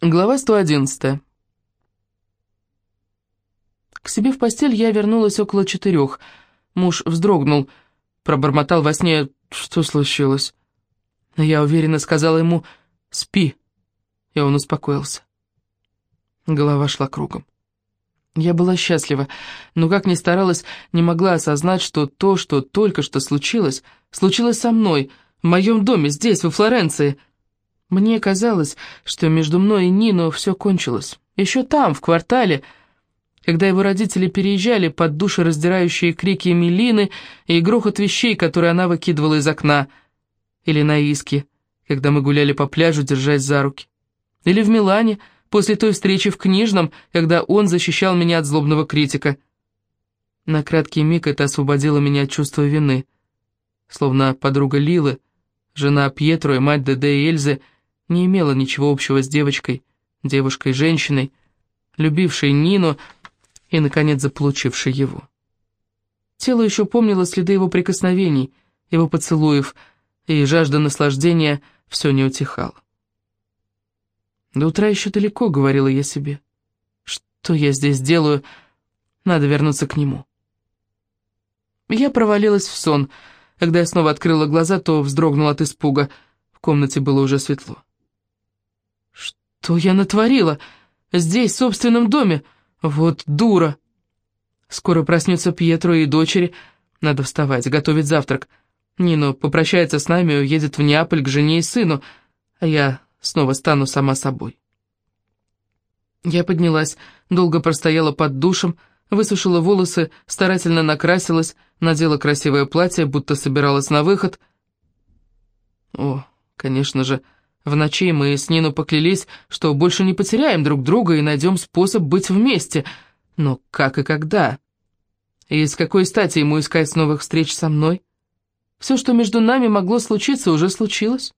Глава 111. К себе в постель я вернулась около четырех. Муж вздрогнул, пробормотал во сне, что случилось. Я уверенно сказала ему «спи», и он успокоился. Голова шла кругом. Я была счастлива, но как ни старалась, не могла осознать, что то, что только что случилось, случилось со мной, в моем доме, здесь, во Флоренции — мне казалось, что между мной и Нино все кончилось. Еще там, в квартале, когда его родители переезжали под душераздирающие крики Мелины и грохот вещей, которые она выкидывала из окна. Или на Иске, когда мы гуляли по пляжу, держась за руки. Или в Милане, после той встречи в книжном, когда он защищал меня от злобного критика. На краткий миг это освободило меня от чувства вины. Словно подруга Лилы, жена Пьетро и мать Деде и Эльзы — не имела ничего общего с девочкой, девушкой-женщиной, любившей Нину и, наконец, заполучившей его. Тело еще помнило следы его прикосновений, его поцелуев, и жажда наслаждения все не утихала. «До утра еще далеко», — говорила я себе. «Что я здесь делаю? Надо вернуться к нему». Я провалилась в сон. Когда я снова открыла глаза, то вздрогнула от испуга. В комнате было уже светло. Что я натворила? Здесь, в собственном доме? Вот дура. Скоро проснется Пьетро и дочери. Надо вставать, готовить завтрак. Нино попрощается с нами и уедет в Неаполь к жене и сыну, а я снова стану сама собой. Я поднялась, долго простояла под душем, высушила волосы, старательно накрасилась, надела красивое платье, будто собиралась на выход. О, конечно же, в ночи мы с Нину поклялись, что больше не потеряем друг друга и найдем способ быть вместе. Но как и когда? И с какой стати ему искать новых встреч со мной? Все, что между нами могло случиться, уже случилось.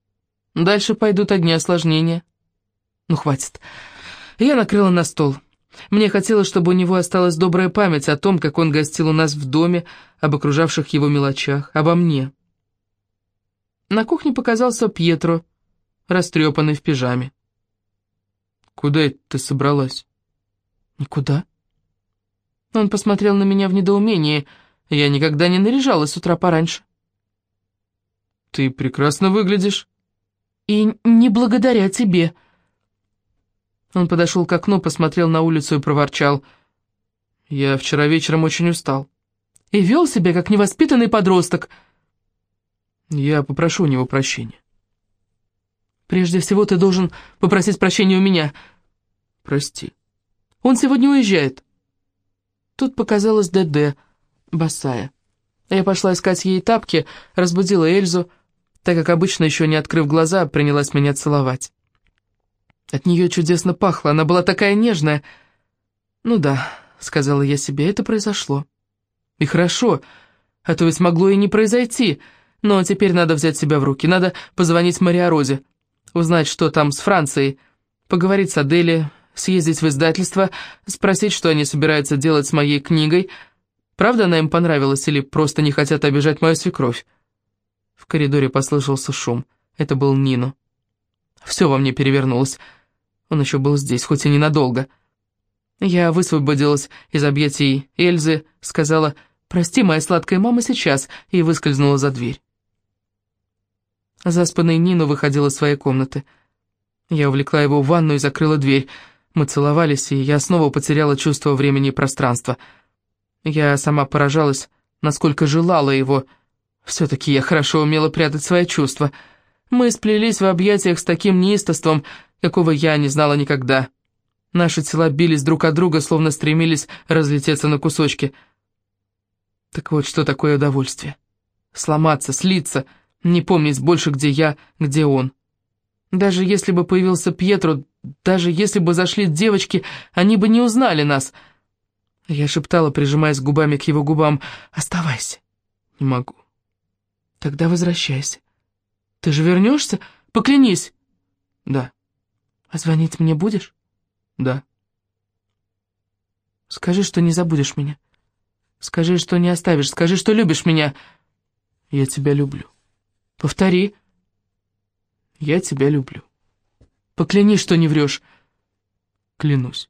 Дальше пойдут одни осложнения. Ну, хватит. Я накрыла на стол. Мне хотелось, чтобы у него осталась добрая память о том, как он гостил у нас в доме, об окружавших его мелочах, обо мне. На кухне показался Пьетро, растрепанный в пижаме. «Куда это ты собралась?» «Никуда». Он посмотрел на меня в недоумении. Я никогда не наряжалась с утра пораньше. «Ты прекрасно выглядишь». «И не благодаря тебе». Он подошел к окну, посмотрел на улицу и проворчал. «Я вчера вечером очень устал». «И вел себя, как невоспитанный подросток». «Я попрошу у него прощения». Прежде всего ты должен попросить прощения у меня. Прости. Он сегодня уезжает. Тут показалась ДД, босая. Я пошла искать ей тапки, разбудила Эльзу, так как обычно, еще не открыв глаза, принялась меня целовать. От нее чудесно пахло, она была такая нежная. «Ну да», — сказала я себе, — «это произошло». «И хорошо, а то ведь могло и не произойти, но теперь надо взять себя в руки, надо позвонить Мария Розе узнать, что там с Францией, поговорить с Адели, съездить в издательство, спросить, что они собираются делать с моей книгой. Правда она им понравилась или просто не хотят обижать мою свекровь? В коридоре послышался шум. Это был Нино. Все во мне перевернулось. Он еще был здесь, хоть и ненадолго. Я высвободилась из объятий Эльзы, сказала «Прости, моя сладкая мама, сейчас», и выскользнула за дверь. Заспанный Нину выходил из своей комнаты. Я увлекла его в ванну и закрыла дверь. Мы целовались, и я снова потеряла чувство времени и пространства. Я сама поражалась, насколько желала его. Все-таки я хорошо умела прятать свои чувства. Мы сплелись в объятиях с таким неистовством, какого я не знала никогда. Наши тела бились друг от друга, словно стремились разлететься на кусочки. Так вот, что такое удовольствие. Сломаться, слиться — не помнить больше, где я, где он. Даже если бы появился Пьетро, даже если бы зашли девочки, они бы не узнали нас. Я шептала, прижимаясь губами к его губам, «Оставайся». «Не могу». «Тогда возвращайся». «Ты же вернешься? Поклянись». «Да». «А звонить мне будешь?» «Да». «Скажи, что не забудешь меня. Скажи, что не оставишь. Скажи, что любишь меня. Я тебя люблю». Повтори. Я тебя люблю. Поклянись, что не врешь. Клянусь.